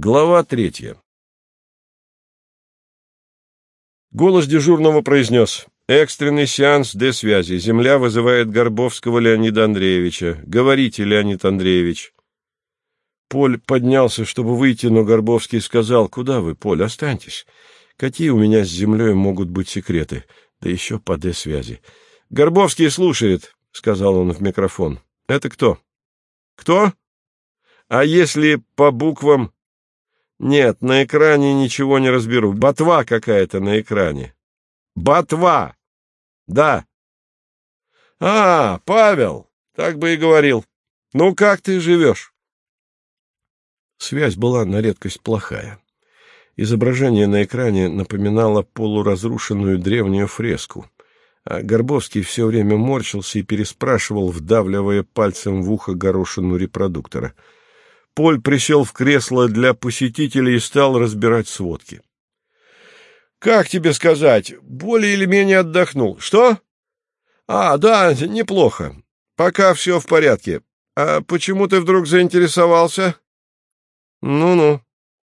Глава третья. Голос дежурного произнес. «Экстренный сеанс Д-связи. Земля вызывает Горбовского Леонида Андреевича. Говорите, Леонид Андреевич». Поль поднялся, чтобы выйти, но Горбовский сказал, «Куда вы, Поль, останьтесь. Какие у меня с землей могут быть секреты? Да еще по Д-связи». «Горбовский слушает», — сказал он в микрофон. «Это кто?» «Кто?» «А если по буквам...» Нет, на экране ничего не разберу. Ботва какая-то на экране. Ботва! Да. А, Павел, так бы и говорил. Ну, как ты живешь? Связь была на редкость плохая. Изображение на экране напоминало полуразрушенную древнюю фреску, а Горбовский все время морщился и переспрашивал, вдавливая пальцем в ухо горошину репродуктора — Поль присел в кресло для посетителей и стал разбирать сводки. — Как тебе сказать? Более или менее отдохнул. Что? — А, да, неплохо. Пока все в порядке. А почему ты вдруг заинтересовался? Ну — Ну-ну.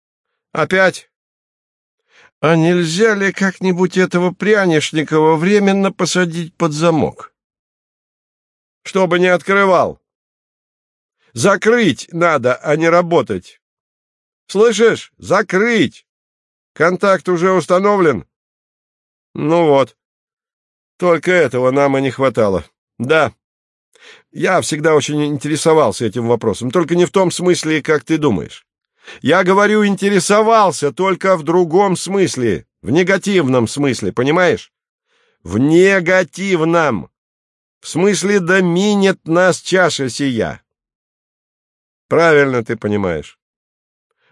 — Опять? — А нельзя ли как-нибудь этого Прянишникова временно посадить под замок? — Чтобы не открывал. Закрыть надо, а не работать. Слышишь? Закрыть! Контакт уже установлен? Ну вот. Только этого нам и не хватало. Да. Я всегда очень интересовался этим вопросом, только не в том смысле, как ты думаешь. Я говорю, интересовался, только в другом смысле, в негативном смысле, понимаешь? В негативном. В смысле, да минет нас чаша сия. Правильно ты понимаешь.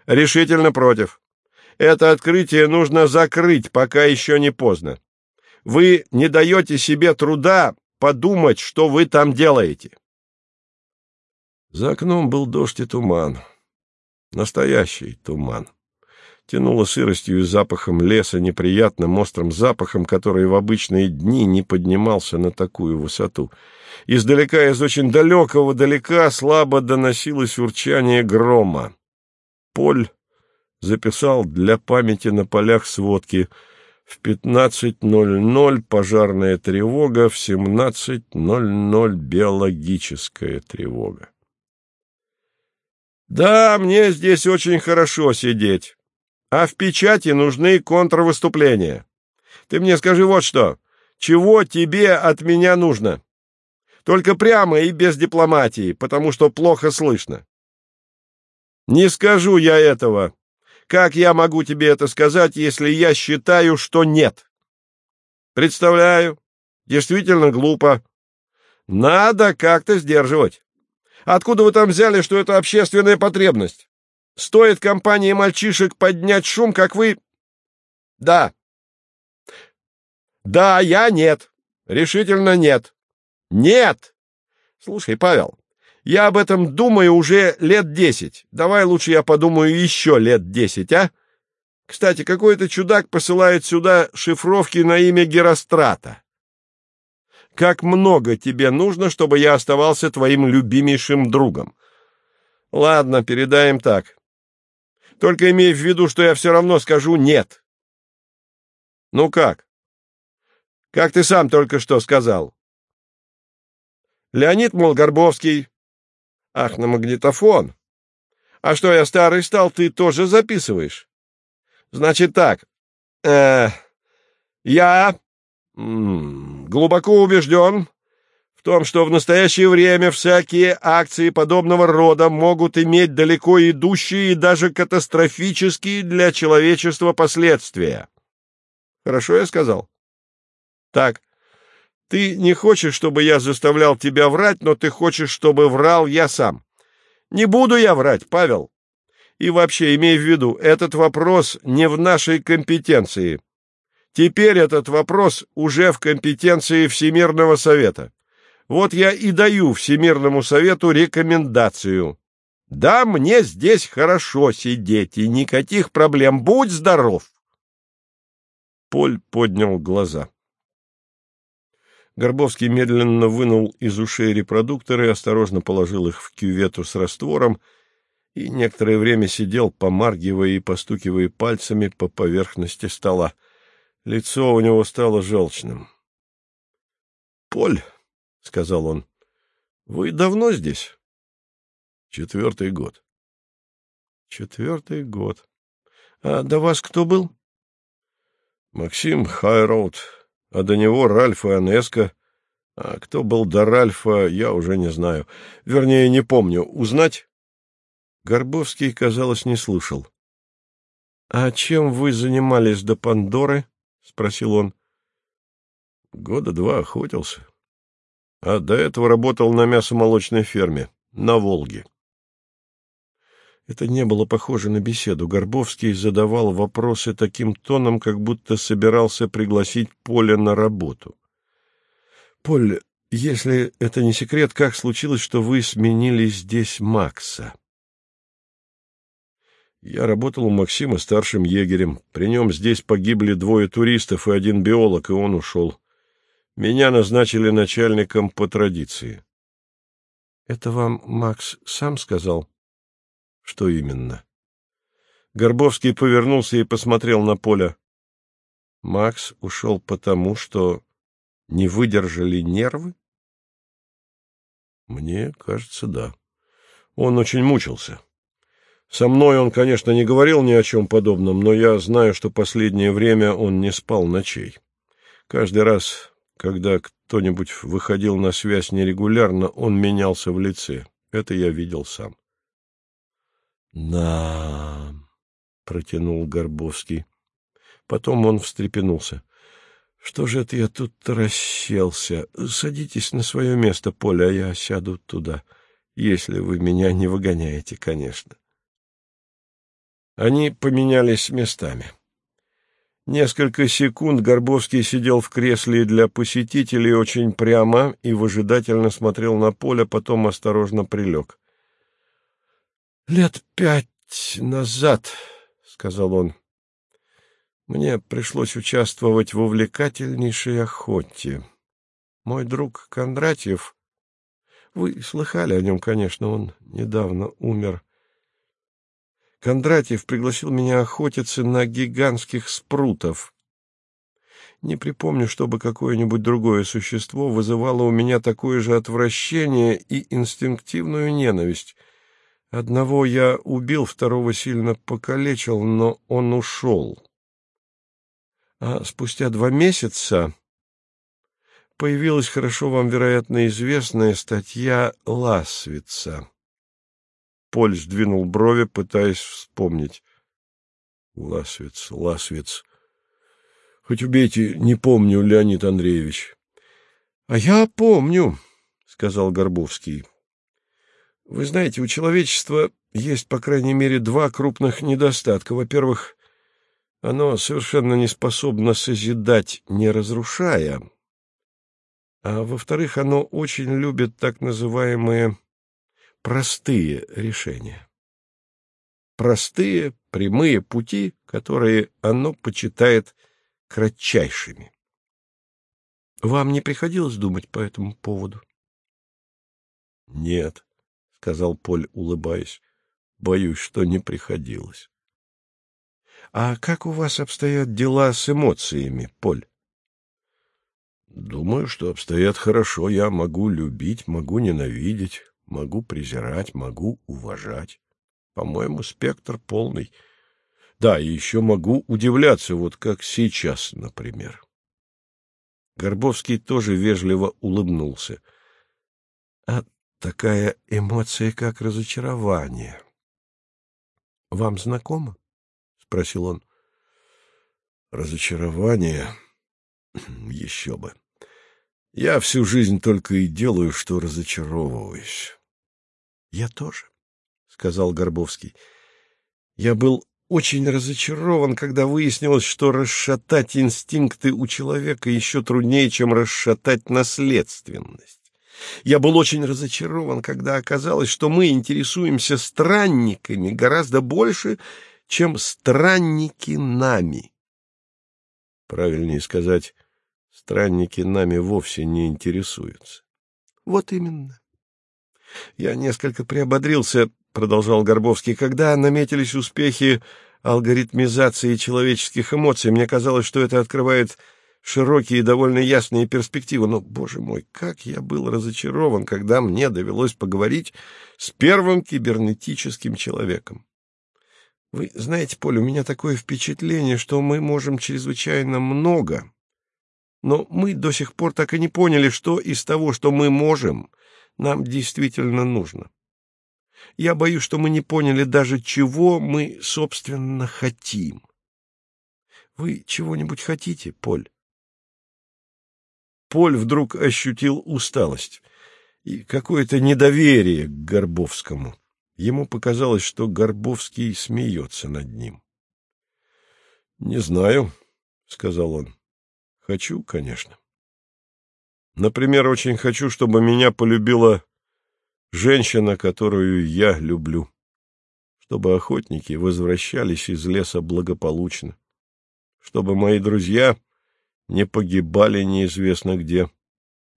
Решительно против. Это открытие нужно закрыть, пока еще не поздно. Вы не даете себе труда подумать, что вы там делаете. За окном был дождь и туман. Настоящий туман тянуло сыростью и запахом леса, неприятным острым запахом, который в обычные дни не поднимался на такую высоту. Издалека, из очень далекого далека, слабо доносилось урчание грома. Поль записал для памяти на полях сводки в 15.00 пожарная тревога, в 17.00 биологическая тревога. «Да, мне здесь очень хорошо сидеть», а в печати нужны контрвыступления. Ты мне скажи вот что. Чего тебе от меня нужно? Только прямо и без дипломатии, потому что плохо слышно. Не скажу я этого. Как я могу тебе это сказать, если я считаю, что нет? Представляю. Действительно глупо. Надо как-то сдерживать. Откуда вы там взяли, что это общественная потребность? Стоит компании мальчишек поднять шум, как вы... Да. Да, я нет. Решительно нет. Нет! Слушай, Павел, я об этом думаю уже лет десять. Давай лучше я подумаю еще лет десять, а? Кстати, какой-то чудак посылает сюда шифровки на имя Герострата. Как много тебе нужно, чтобы я оставался твоим любимейшим другом? Ладно, передаем так. Только имей в виду, что я все равно скажу «нет». Ну как? Как ты сам только что сказал? Леонид, мол, Горбовский. Ах, на магнитофон. А что, я старый стал, ты тоже записываешь? Значит так. Э, я глубоко убежден, в том, что в настоящее время всякие акции подобного рода могут иметь далеко идущие и даже катастрофические для человечества последствия. Хорошо я сказал? Так, ты не хочешь, чтобы я заставлял тебя врать, но ты хочешь, чтобы врал я сам. Не буду я врать, Павел. И вообще, имей в виду, этот вопрос не в нашей компетенции. Теперь этот вопрос уже в компетенции Всемирного Совета. Вот я и даю Всемирному Совету рекомендацию. Да, мне здесь хорошо сидеть, и никаких проблем. Будь здоров!» Поль поднял глаза. Горбовский медленно вынул из ушей репродукторы, осторожно положил их в кювету с раствором и некоторое время сидел, помаргивая и постукивая пальцами по поверхности стола. Лицо у него стало желчным. — Поль, — сказал он, — вы давно здесь? — Четвертый год. — Четвертый год. А до вас кто был? — Максим Хайроуд, а до него Ральф и Анеска. А кто был до Ральфа, я уже не знаю. Вернее, не помню. Узнать? Горбовский, казалось, не слышал. — А чем вы занимались до Пандоры? — спросил он. — Года два охотился. А до этого работал на мясомолочной ферме, на Волге. Это не было похоже на беседу. Горбовский задавал вопросы таким тоном, как будто собирался пригласить Поля на работу. — Поль, если это не секрет, как случилось, что вы сменили здесь Макса? Я работал у Максима старшим егерем. При нем здесь погибли двое туристов и один биолог, и он ушел. Меня назначили начальником по традиции. — Это вам Макс сам сказал? — Что именно? Горбовский повернулся и посмотрел на Поля. Макс ушел потому, что не выдержали нервы? Мне кажется, да. Он очень мучился. Со мной он, конечно, не говорил ни о чем подобном, но я знаю, что последнее время он не спал ночей. Каждый раз, когда кто-нибудь выходил на связь нерегулярно, он менялся в лице. Это я видел сам. — Да, — протянул Горбовский. Потом он встрепенулся. — Что же это я тут расселся? Садитесь на свое место, Поля, а я сяду туда, если вы меня не выгоняете, конечно. Они поменялись местами. Несколько секунд Горбовский сидел в кресле для посетителей очень прямо и выжидательно смотрел на поле, потом осторожно прилег. — Лет пять назад, — сказал он, — мне пришлось участвовать в увлекательнейшей охоте. Мой друг Кондратьев... Вы слыхали о нем, конечно, он недавно умер. Кондратьев пригласил меня охотиться на гигантских спрутов. Не припомню, чтобы какое-нибудь другое существо вызывало у меня такое же отвращение и инстинктивную ненависть — Одного я убил, второго сильно покалечил, но он ушел. А спустя два месяца появилась хорошо вам, вероятно, известная статья Ласвица. Поль сдвинул брови, пытаясь вспомнить. Ласвиц, Ласвиц. Хоть убейте, не помню, Леонид Андреевич. — А я помню, — сказал Горбовский. Вы знаете, у человечества есть, по крайней мере, два крупных недостатка. Во-первых, оно совершенно не способно созидать, не разрушая. А во-вторых, оно очень любит так называемые простые решения. Простые, прямые пути, которые оно почитает кратчайшими. Вам не приходилось думать по этому поводу? Нет сказал Поль, улыбаясь. — Боюсь, что не приходилось. — А как у вас обстоят дела с эмоциями, Поль? — Думаю, что обстоят хорошо. Я могу любить, могу ненавидеть, могу презирать, могу уважать. По-моему, спектр полный. Да, и еще могу удивляться, вот как сейчас, например. Горбовский тоже вежливо улыбнулся. — такая эмоция, как разочарование. — Вам знакомо? — спросил он. — Разочарование? Еще бы. Я всю жизнь только и делаю, что разочаровываюсь. — Я тоже, — сказал Горбовский. — Я был очень разочарован, когда выяснилось, что расшатать инстинкты у человека еще труднее, чем расшатать наследственность. Я был очень разочарован, когда оказалось, что мы интересуемся странниками гораздо больше, чем странники нами. Правильнее сказать, странники нами вовсе не интересуются. Вот именно. Я несколько приободрился, — продолжал Горбовский, — когда наметились успехи алгоритмизации человеческих эмоций, мне казалось, что это открывает широкие и довольно ясные перспективы. Но, боже мой, как я был разочарован, когда мне довелось поговорить с первым кибернетическим человеком. Вы знаете, Поль, у меня такое впечатление, что мы можем чрезвычайно много, но мы до сих пор так и не поняли, что из того, что мы можем, нам действительно нужно. Я боюсь, что мы не поняли даже, чего мы, собственно, хотим. Вы чего-нибудь хотите, Поль? Поль вдруг ощутил усталость и какое-то недоверие к Горбовскому. Ему показалось, что Горбовский смеется над ним. — Не знаю, — сказал он. — Хочу, конечно. Например, очень хочу, чтобы меня полюбила женщина, которую я люблю. Чтобы охотники возвращались из леса благополучно. Чтобы мои друзья не погибали неизвестно где.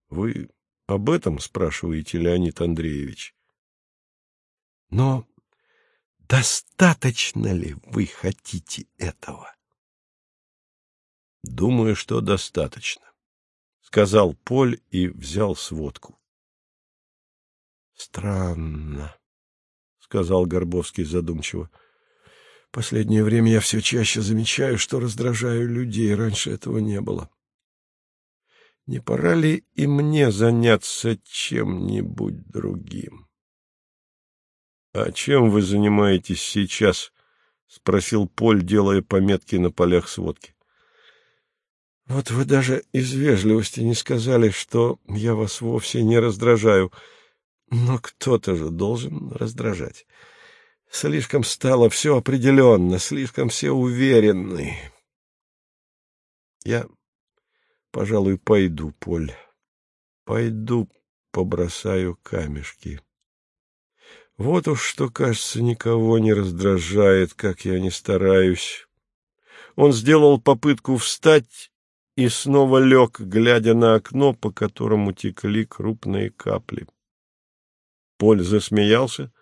Вы об этом спрашиваете, Леонид Андреевич? Но достаточно ли вы хотите этого? Думаю, что достаточно, сказал Поль и взял сводку. Странно, сказал Горбовский задумчиво. Последнее время я все чаще замечаю, что раздражаю людей. Раньше этого не было. Не пора ли и мне заняться чем-нибудь другим? — А чем вы занимаетесь сейчас? — спросил Поль, делая пометки на полях сводки. — Вот вы даже из вежливости не сказали, что я вас вовсе не раздражаю. Но кто-то же должен раздражать. Слишком стало все определенно, слишком все уверенны. Я, пожалуй, пойду, Поль. Пойду побросаю камешки. Вот уж что, кажется, никого не раздражает, как я не стараюсь. Он сделал попытку встать и снова лег, глядя на окно, по которому текли крупные капли. Поль засмеялся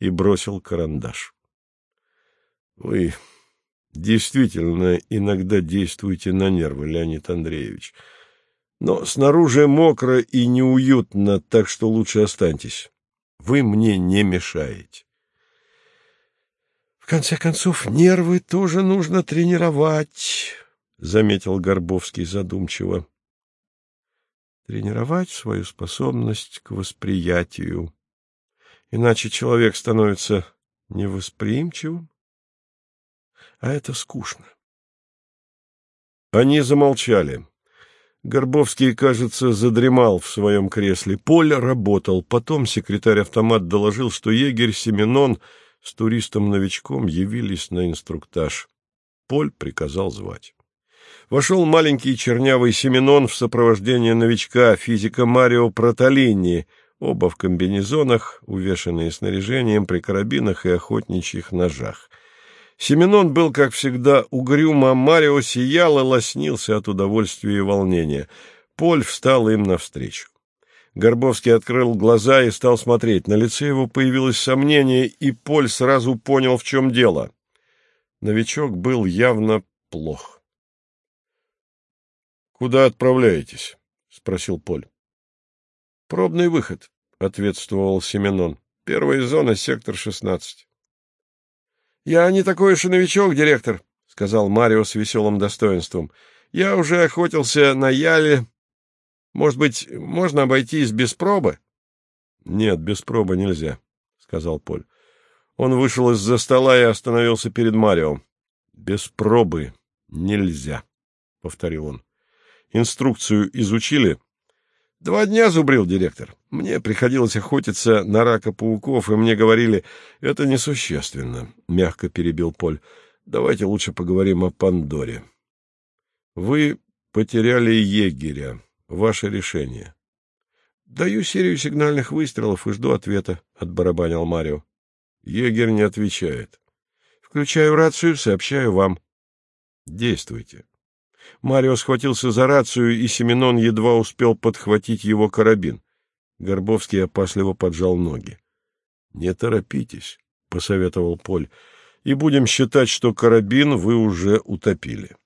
и бросил карандаш. — Вы действительно иногда действуете на нервы, Леонид Андреевич. Но снаружи мокро и неуютно, так что лучше останьтесь. Вы мне не мешаете. В конце концов, нервы тоже нужно тренировать, — заметил Горбовский задумчиво. Тренировать свою способность к восприятию. Иначе человек становится невосприимчивым, а это скучно. Они замолчали. Горбовский, кажется, задремал в своем кресле. Поль работал. Потом секретарь-автомат доложил, что егерь Семенон с туристом-новичком явились на инструктаж. Поль приказал звать. Вошел маленький чернявый Семенон в сопровождении новичка, физика Марио Протолини — оба в комбинезонах, увешанные снаряжением при карабинах и охотничьих ножах. Семенон был, как всегда, угрюм, а Марио сиял и лоснился от удовольствия и волнения. Поль встал им навстречу. Горбовский открыл глаза и стал смотреть. На лице его появилось сомнение, и Поль сразу понял, в чем дело. Новичок был явно плох. — Куда отправляетесь? — спросил Поль. Пробный выход, — ответствовал Семенон. Первая зона, сектор шестнадцать. — Я не такой уж и новичок, директор, — сказал Марио с веселым достоинством. — Я уже охотился на яле. Может быть, можно обойтись без пробы? — Нет, без пробы нельзя, — сказал Поль. Он вышел из-за стола и остановился перед Марио. — Без пробы нельзя, — повторил он. — Инструкцию изучили? — Два дня зубрил директор. Мне приходилось охотиться на рака-пауков, и мне говорили, это несущественно, — мягко перебил Поль. Давайте лучше поговорим о Пандоре. Вы потеряли егеря. Ваше решение. Даю серию сигнальных выстрелов и жду ответа, — отбарабанил Марио. Егерь не отвечает. Включаю рацию, сообщаю вам. Действуйте. Марио схватился за рацию, и Семенон едва успел подхватить его карабин. Горбовский опасливо поджал ноги. — Не торопитесь, — посоветовал Поль, — и будем считать, что карабин вы уже утопили.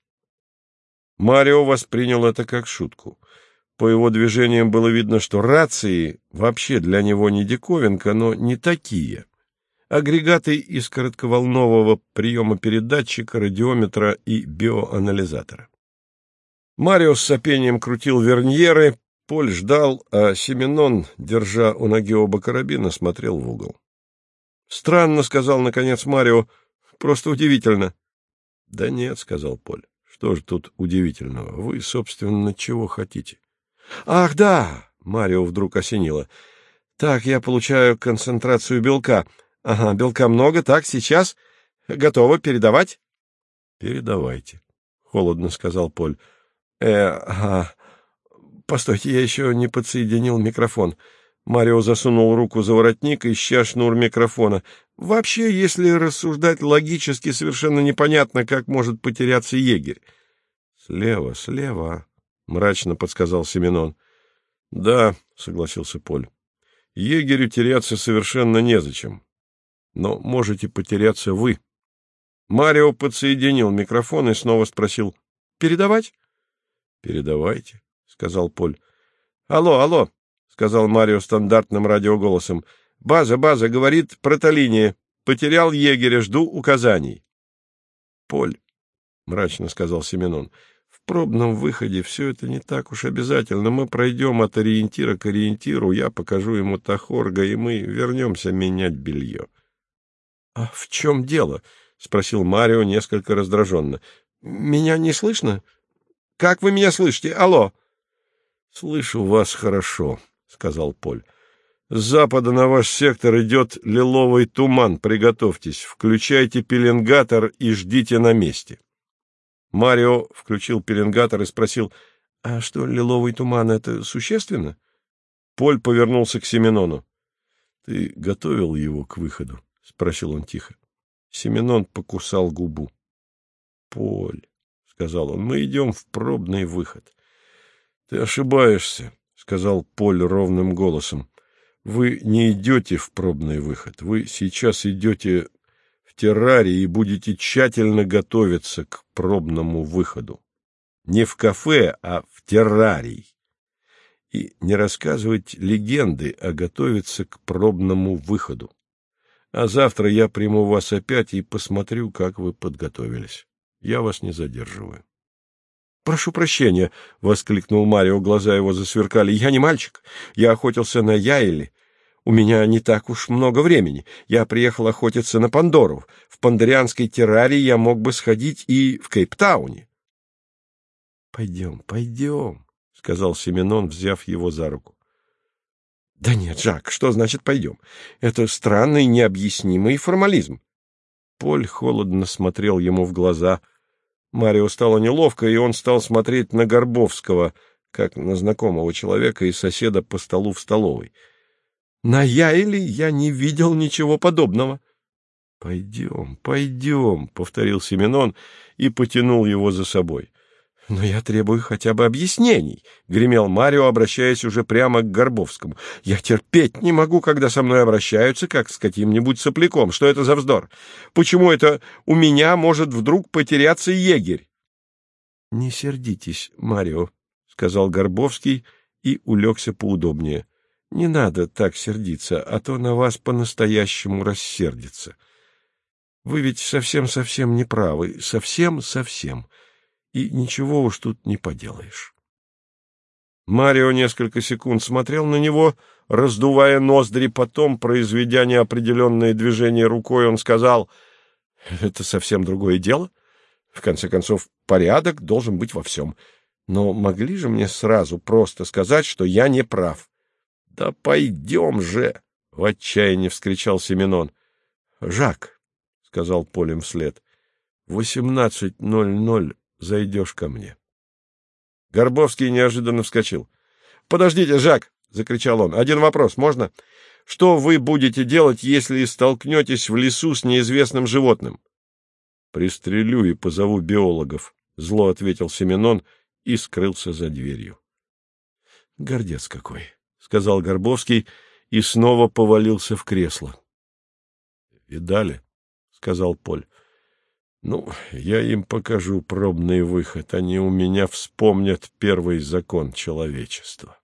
Марио воспринял это как шутку. По его движениям было видно, что рации вообще для него не диковинка, но не такие. Агрегаты из коротковолнового приема передатчика, радиометра и биоанализатора. Марио с сопением крутил верньеры, Поль ждал, а Семенон, держа у ноги оба карабина, смотрел в угол. — Странно, — сказал наконец Марио, — просто удивительно. — Да нет, — сказал Поль. Что же тут удивительного? Вы, собственно, чего хотите? — Ах, да! — Марио вдруг осенило. — Так, я получаю концентрацию белка. Ага, белка много. Так, сейчас. Готово передавать? — Передавайте, — холодно сказал Поль. — Э, ага. Постойте, я еще не подсоединил микрофон. Марио засунул руку за воротник, ища шнур микрофона. Вообще, если рассуждать логически, совершенно непонятно, как может потеряться егерь. — Слева, слева, — мрачно подсказал Семенон. — Да, — согласился Поль. — Егерю теряться совершенно незачем. Но можете потеряться вы. Марио подсоединил микрофон и снова спросил. — Передавать? — Передавайте, — сказал Поль. — Алло, алло, — сказал Марио стандартным радиоголосом. — База, база, говорит протолиния. Потерял егеря, жду указаний. — Поль, — мрачно сказал Семенон, — в пробном выходе все это не так уж обязательно. Мы пройдем от ориентира к ориентиру, я покажу ему Тахорга, и мы вернемся менять белье. — А в чем дело? — спросил Марио несколько раздраженно. — Меня не слышно? — Как вы меня слышите? Алло! — Слышу вас хорошо, — сказал Поль. — С запада на ваш сектор идет лиловый туман. Приготовьтесь, включайте пеленгатор и ждите на месте. Марио включил пеленгатор и спросил, — А что, лиловый туман — это существенно? Поль повернулся к Семенону. — Ты готовил его к выходу? — спросил он тихо. Семенон покусал губу. — Поль, — сказал он, — мы идем в пробный выход. — Ты ошибаешься сказал Поль ровным голосом. — Вы не идете в пробный выход. Вы сейчас идете в террарий и будете тщательно готовиться к пробному выходу. Не в кафе, а в террарий. И не рассказывать легенды, а готовиться к пробному выходу. А завтра я приму вас опять и посмотрю, как вы подготовились. Я вас не задерживаю. «Прошу прощения», — воскликнул Марио, глаза его засверкали. «Я не мальчик. Я охотился на Яйли. У меня не так уж много времени. Я приехал охотиться на Пандору. В пандорианской террарии я мог бы сходить и в Кейптауне». «Пойдем, пойдем», — сказал Семенон, взяв его за руку. «Да нет, Жак, что значит «пойдем»? Это странный, необъяснимый формализм». Поль холодно смотрел ему в глаза — Марио стало неловко, и он стал смотреть на Горбовского, как на знакомого человека и соседа по столу в столовой. На Яйле я не видел ничего подобного. — Пойдем, пойдем, — повторил Семенон и потянул его за собой. — Но я требую хотя бы объяснений, — гремел Марио, обращаясь уже прямо к Горбовскому. — Я терпеть не могу, когда со мной обращаются, как с каким-нибудь сопляком. Что это за вздор? Почему это у меня может вдруг потеряться егерь? — Не сердитесь, Марио, — сказал Горбовский и улегся поудобнее. — Не надо так сердиться, а то на вас по-настоящему рассердится. Вы ведь совсем-совсем не правы, совсем-совсем. — и ничего уж тут не поделаешь. Марио несколько секунд смотрел на него, раздувая ноздри, потом, произведя неопределенное движение рукой, он сказал, «Это совсем другое дело. В конце концов, порядок должен быть во всем. Но могли же мне сразу просто сказать, что я не прав?» «Да пойдем же!» — в отчаянии вскричал Семенон. «Жак», — сказал Полем вслед, — «восемнадцать ноль ноль зайдешь ко мне. Горбовский неожиданно вскочил. — Подождите, Жак! — закричал он. — Один вопрос, можно? Что вы будете делать, если столкнетесь в лесу с неизвестным животным? — Пристрелю и позову биологов, — зло ответил Семенон и скрылся за дверью. — Гордец какой! — сказал Горбовский и снова повалился в кресло. Видали? — сказал Поль. — Ну, я им покажу пробный выход. Они у меня вспомнят первый закон человечества.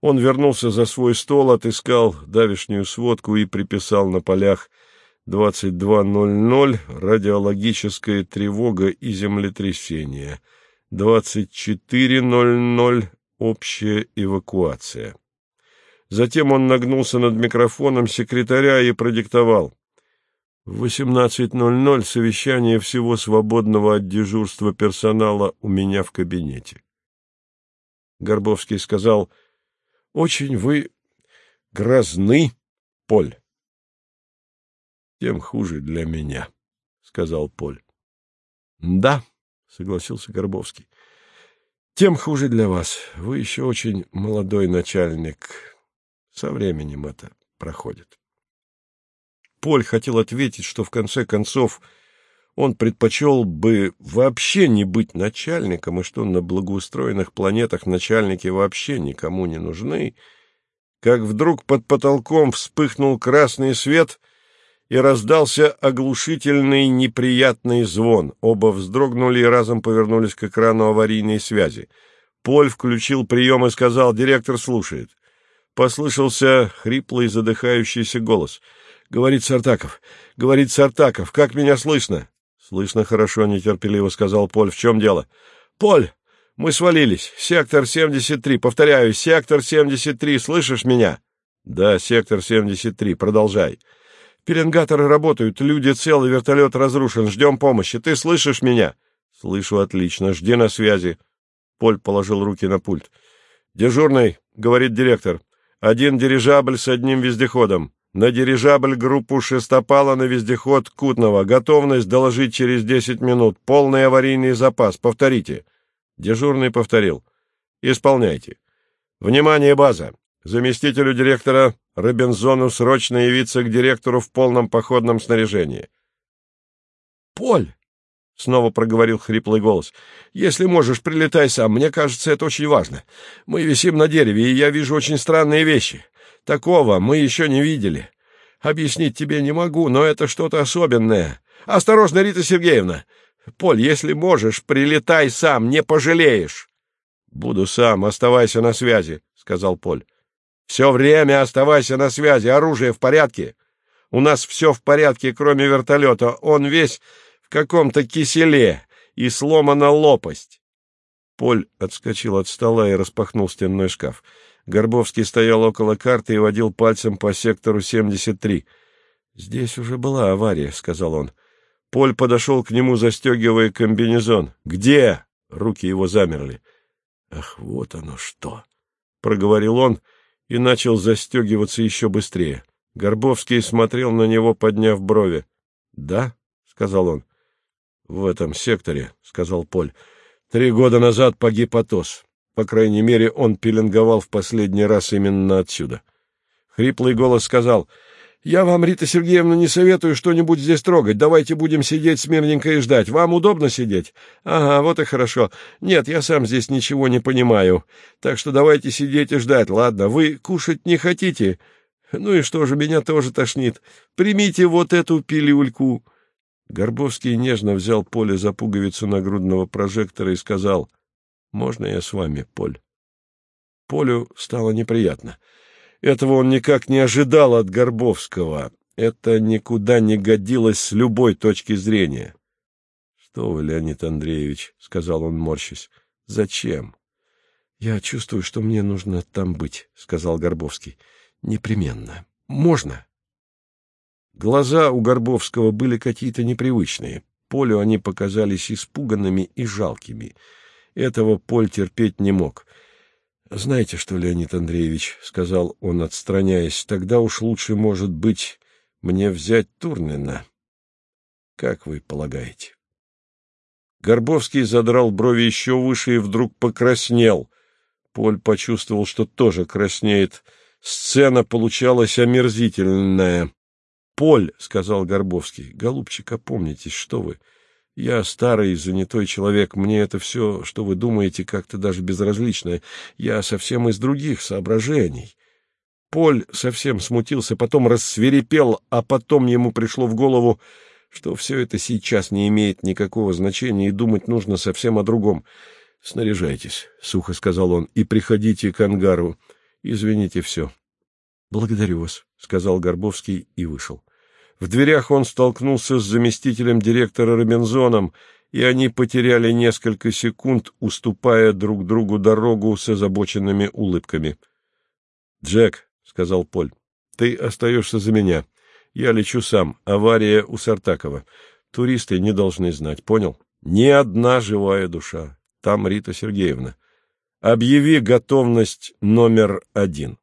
Он вернулся за свой стол, отыскал давишнюю сводку и приписал на полях 22.00 радиологическая тревога и землетрясение, 24.00 общая эвакуация. Затем он нагнулся над микрофоном секретаря и продиктовал. В 18.00 совещание всего свободного от дежурства персонала у меня в кабинете. Горбовский сказал, «Очень вы грозны, Поль». «Тем хуже для меня», — сказал Поль. «Да», — согласился Горбовский, — «тем хуже для вас. Вы еще очень молодой начальник». Со временем это проходит. Поль хотел ответить, что в конце концов он предпочел бы вообще не быть начальником, и что на благоустроенных планетах начальники вообще никому не нужны, как вдруг под потолком вспыхнул красный свет и раздался оглушительный неприятный звон. Оба вздрогнули и разом повернулись к экрану аварийной связи. Поль включил прием и сказал, директор слушает. Послышался хриплый задыхающийся голос. — Говорит Сартаков. — Говорит Сартаков. Как меня слышно? — Слышно хорошо, — нетерпеливо сказал Поль. — В чем дело? — Поль, мы свалились. Сектор 73. Повторяю, сектор 73. Слышишь меня? — Да, сектор 73. Продолжай. — Пеленгаторы работают. Люди целы, вертолет разрушен. Ждем помощи. Ты слышишь меня? — Слышу отлично. Жди на связи. Поль положил руки на пульт. — Дежурный, — говорит директор. Один дирижабль с одним вездеходом. На дирижабль группу шестопала на вездеход Кутного. Готовность доложить через десять минут. Полный аварийный запас. Повторите. Дежурный повторил. Исполняйте. Внимание, база. Заместителю директора Робинзону срочно явиться к директору в полном походном снаряжении. «Поль!» — снова проговорил хриплый голос. — Если можешь, прилетай сам. Мне кажется, это очень важно. Мы висим на дереве, и я вижу очень странные вещи. Такого мы еще не видели. Объяснить тебе не могу, но это что-то особенное. Осторожно, Рита Сергеевна! Поль, если можешь, прилетай сам, не пожалеешь. — Буду сам, оставайся на связи, — сказал Поль. — Все время оставайся на связи. Оружие в порядке? У нас все в порядке, кроме вертолета. Он весь в каком-то киселе, и сломана лопасть. Поль отскочил от стола и распахнул стенной шкаф. Горбовский стоял около карты и водил пальцем по сектору 73. «Здесь уже была авария», — сказал он. Поль подошел к нему, застегивая комбинезон. «Где?» — руки его замерли. «Ах, вот оно что!» — проговорил он и начал застегиваться еще быстрее. Горбовский смотрел на него, подняв брови. «Да?» — сказал он. — В этом секторе, — сказал Поль. — Три года назад погиб Атос. По крайней мере, он пеленговал в последний раз именно отсюда. Хриплый голос сказал, — Я вам, Рита Сергеевна, не советую что-нибудь здесь трогать. Давайте будем сидеть смирненько и ждать. Вам удобно сидеть? Ага, вот и хорошо. Нет, я сам здесь ничего не понимаю. Так что давайте сидеть и ждать. Ладно, вы кушать не хотите? Ну и что же, меня тоже тошнит. Примите вот эту пилюльку. Горбовский нежно взял Поле за пуговицу нагрудного прожектора и сказал, «Можно я с вами, Поль?» Полю стало неприятно. Этого он никак не ожидал от Горбовского. Это никуда не годилось с любой точки зрения. — Что вы, Леонид Андреевич, — сказал он, морщась, — зачем? — Я чувствую, что мне нужно там быть, — сказал Горбовский. — Непременно. Можно? Глаза у Горбовского были какие-то непривычные. Полю они показались испуганными и жалкими. Этого Поль терпеть не мог. — Знаете что, Леонид Андреевич, — сказал он, отстраняясь, — тогда уж лучше, может быть, мне взять Турнина. Как вы полагаете? Горбовский задрал брови еще выше и вдруг покраснел. Поль почувствовал, что тоже краснеет. Сцена получалась омерзительная. Поль, — сказал Горбовский, — голубчик, опомнитесь, что вы. Я старый, занятой человек, мне это все, что вы думаете, как-то даже безразлично. Я совсем из других соображений. Поль совсем смутился, потом рассверепел, а потом ему пришло в голову, что все это сейчас не имеет никакого значения, и думать нужно совсем о другом. — Снаряжайтесь, — сухо сказал он, — и приходите к ангару. Извините все. — Благодарю вас, — сказал Горбовский и вышел. В дверях он столкнулся с заместителем директора Робинзоном, и они потеряли несколько секунд, уступая друг другу дорогу с озабоченными улыбками. — Джек, — сказал Поль, — ты остаешься за меня. Я лечу сам. Авария у Сартакова. Туристы не должны знать, понял? Ни одна живая душа. Там Рита Сергеевна. Объяви готовность номер один.